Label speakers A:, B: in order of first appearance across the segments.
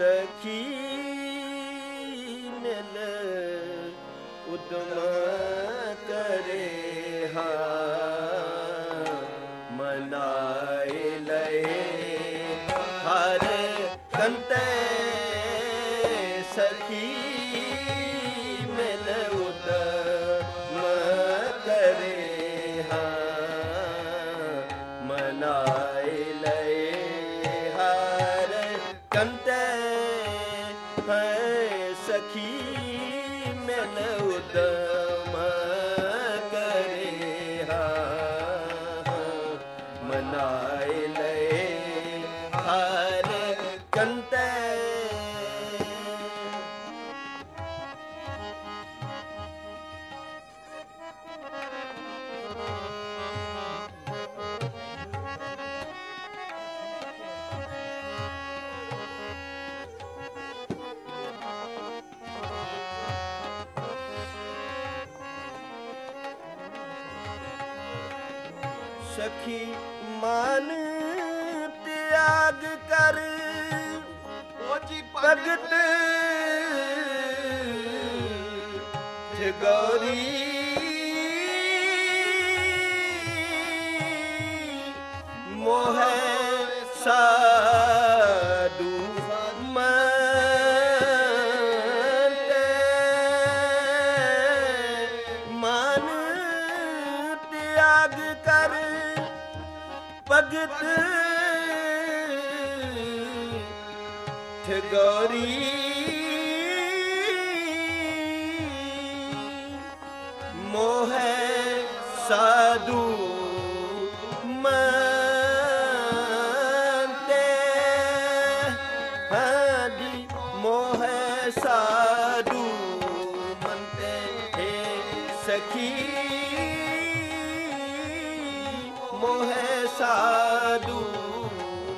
A: ਸਖੀ ਮਿਲ ਉਦਮ ਕਰੇ ਹਾਂ। ਮਨਾਏ ਲਏ ਹਰ ਕੰਤੇ ਸਖੀ ਹੈ ਸਖੀ ਮਿਲ ਉਦਮ ਕਰੇ ਹਾਂ ਮਨਾਏ ਲਏ ਹਰ ਕੰਤੇ ਸਖੀ ਮਨ ਤਿਆਗ ਕਰ।
B: ਉਹ ਜੀ
A: ਭਗਤ ਜਗੌਰੀ ਮੋਹ ਸਾਧੂ ਤਿਆਗ ਕਰ ਭਗਤ ਠਗੋਰੀ। ਮੋਹ ਸਾਧੂ ਮੰਤੇ। ਮੋਹ ਸਾਧੂ ਮੰਤੇ ਸਖੀ। ਮੋਹ ਸਾਧੂ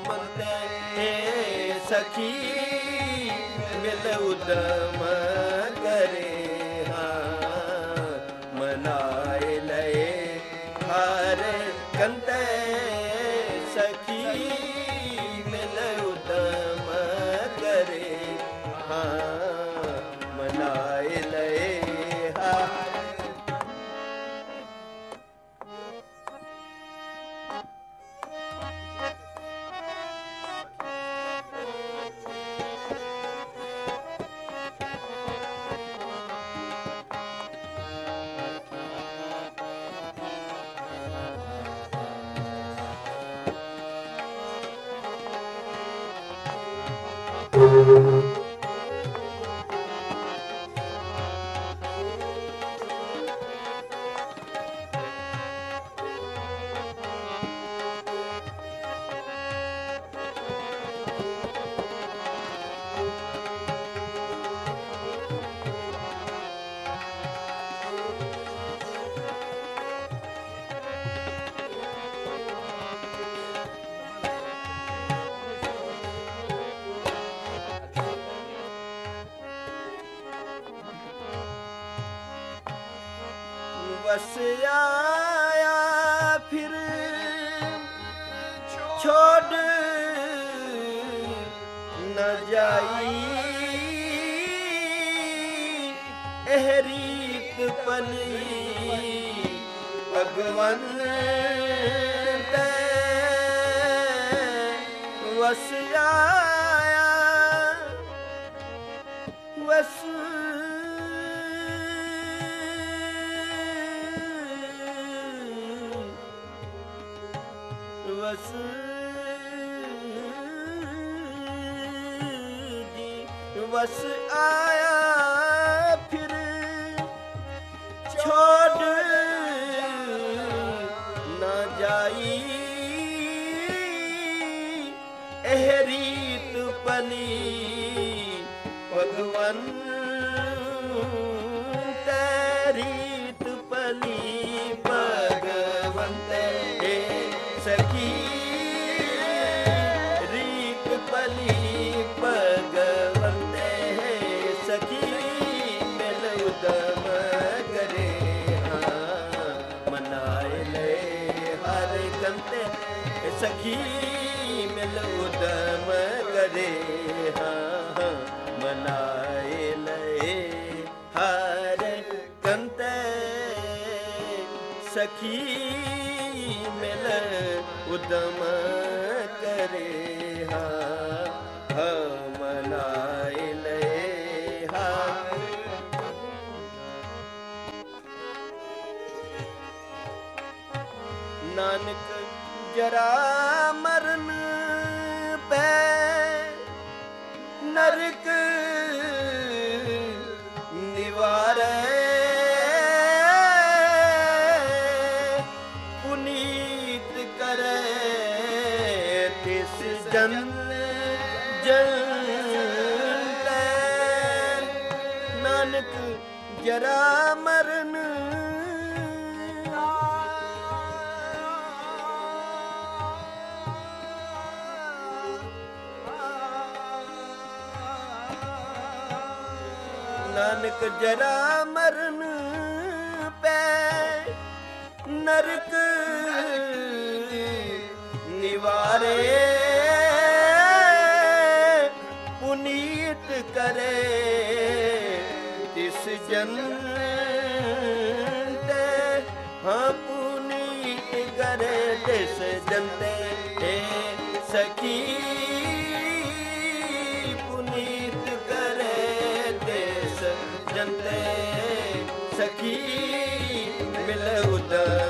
A: ਮੰਤੇ ਸਖੀ ਮਿਲ ਉਦਮ ਵਸ ਫਿਰ ਛੋੜ ਨ ਜਾਈ ਇਹ ਰੀਤ ਪਲੀ ਭਗਵਨ ਤੇ ਵਸ ਵਸ ਜੀ ਵਸ ਆਇਆ ਮਿਲ ਕਰੇ ਹਾਂ, ਮਨਾਏ ਲੈ ਹਰ ਕੰਤੇ ਸਖੀ ਮਿਲ ਉਦਮ ਕਰੇ ਹਾਂ, ਮਨਾਏ ਲਏ ਹਰ ਕੰਤੇ ਸਖੀ ਜਰਾ ਮਰਨ ਪੈ ਨਰਕ ਨਿਵਾਰੈ। ਪੁਨੀਤ ਕਰੇ ਤਿਸ ਜਨ ਜਨ ਨਾਨਕ ਜਰਾ ਮਰਨ ਨਾਨਕ ਜਰਾ ਮਰਨ ਪੈ। ਨਰਕ ਨਿਵਾਰੇ ਪੁਨੀਤ ਕਰੇ ਤਿਸ ਜਨ ਤੇ ਹਾਂ ਪੁਨੀਤ ਕਰੇ ਤਿਸ ਜਨ ਤੇ ਸਖੀ ਸਖੀ ਮਿਲ ਉਦਮ